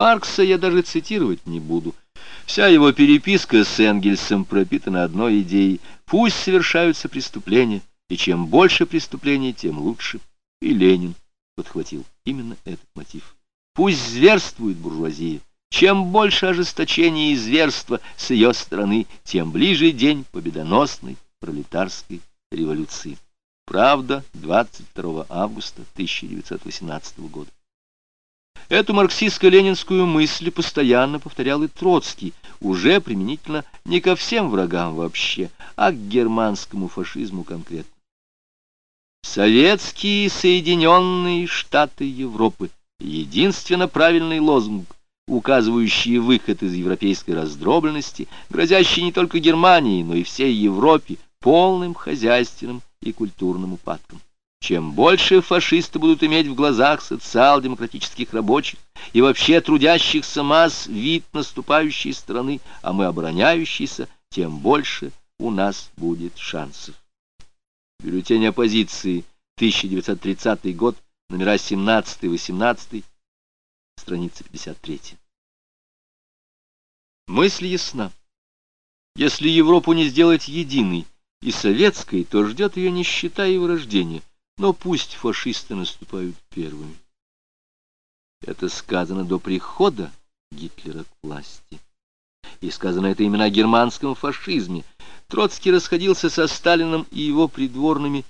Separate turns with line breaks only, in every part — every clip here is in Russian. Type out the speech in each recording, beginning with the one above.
Маркса я даже цитировать не буду. Вся его переписка с Энгельсом пропитана одной идеей. Пусть совершаются преступления, и чем больше преступлений, тем лучше. И Ленин подхватил именно этот мотив. Пусть зверствует буржуазия. Чем больше ожесточения и зверства с ее стороны, тем ближе день победоносной пролетарской революции. Правда, 22 августа 1918 года. Эту марксистско-ленинскую мысль постоянно повторял и Троцкий, уже применительно не ко всем врагам вообще, а к германскому фашизму конкретно. Советские Соединенные Штаты Европы — единственно правильный лозунг, указывающий выход из европейской раздробленности, грозящий не только Германии, но и всей Европе полным хозяйственным и культурным упадком. Чем больше фашисты будут иметь в глазах социал-демократических рабочих и вообще трудящихся масс вид наступающей страны, а мы обороняющиеся, тем больше у нас будет шансов. Бюллетень оппозиции, 1930 год, номера 17-18, страница 53. Мысль ясна. Если Европу не сделать единой и советской, то ждет ее нищета и вырождение. Но пусть фашисты наступают первыми. Это сказано до прихода Гитлера к власти. И сказано это именно о германском фашизме. Троцкий расходился со Сталином и его придворными,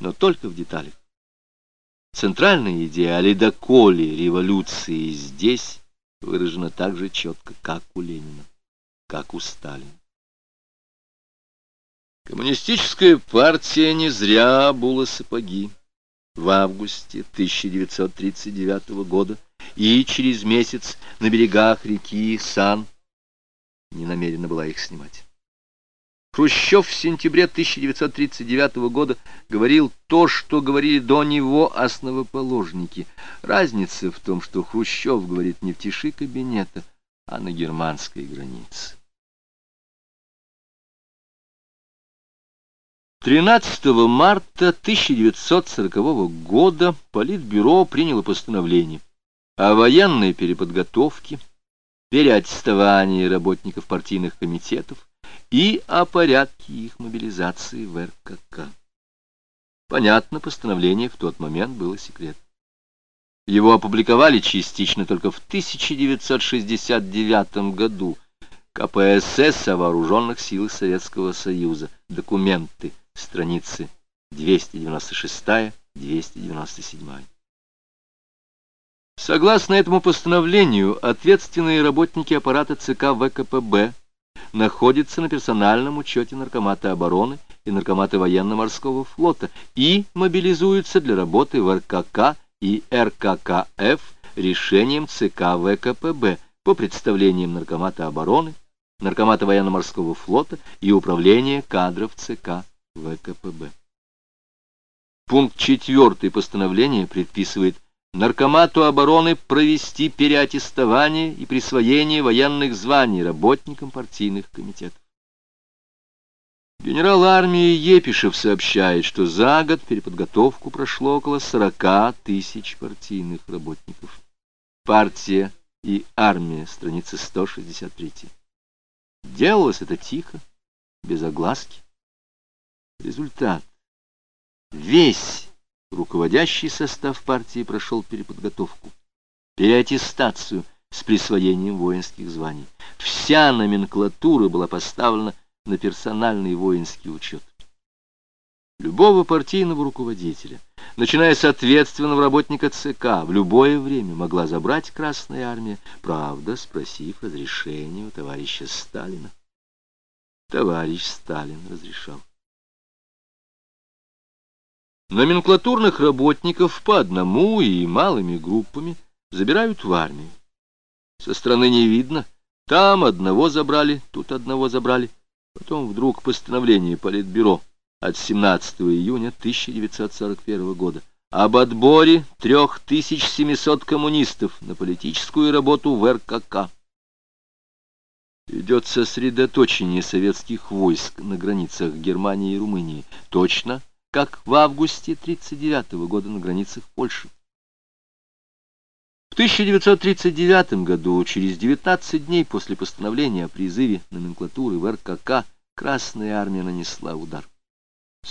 но только в деталях. Центральная идея о ледоколе революции здесь выражена так же четко, как у Ленина, как у Сталина. Коммунистическая партия не зря обула сапоги в августе 1939 года и через месяц на берегах реки Сан не намерена была их снимать. Хрущев в сентябре 1939 года говорил то, что говорили до него основоположники. Разница в том, что Хрущев говорит не в тиши кабинета, а на германской границе. 13 марта 1940 года Политбюро приняло постановление о военной переподготовке, переаттестовании работников партийных комитетов и о порядке их мобилизации в РКК. Понятно, постановление в тот момент было секретным. Его опубликовали частично только в 1969 году КПСС о вооруженных силах Советского Союза. Документы страницы 296-297. Согласно этому постановлению, ответственные работники аппарата ЦК ВКПБ находятся на персональном учете Наркомата обороны и Наркомата военно-морского флота и мобилизуются для работы в РКК и РККФ решением ЦК ВКПБ по представлениям Наркомата обороны, Наркомата военно-морского флота и Управления кадров ЦК ВКПБ. Пункт 4 постановления предписывает Наркомату обороны провести переаттестование и присвоение военных званий работникам партийных комитетов. Генерал армии Епишев сообщает, что за год переподготовку прошло около 40 тысяч партийных работников. Партия и армия, страница 163. Делалось это тихо, без огласки. Результат. Весь руководящий состав партии прошел переподготовку, переаттестацию с присвоением воинских званий. Вся номенклатура была поставлена на персональный воинский учет. Любого партийного руководителя, начиная с ответственного работника ЦК, в любое время могла забрать Красная Армия, правда, спросив разрешения у товарища Сталина. Товарищ Сталин разрешал. Номенклатурных работников по одному и малыми группами забирают в армию. Со стороны не видно. Там одного забрали, тут одного забрали. Потом вдруг постановление Политбюро от 17 июня 1941 года об отборе 3700 коммунистов на политическую работу в РКК. Идет сосредоточение советских войск на границах Германии и Румынии. Точно как в августе 1939 года на границах Польши. В 1939 году, через 19 дней после постановления о призыве номенклатуры в РКК, Красная Армия нанесла удар.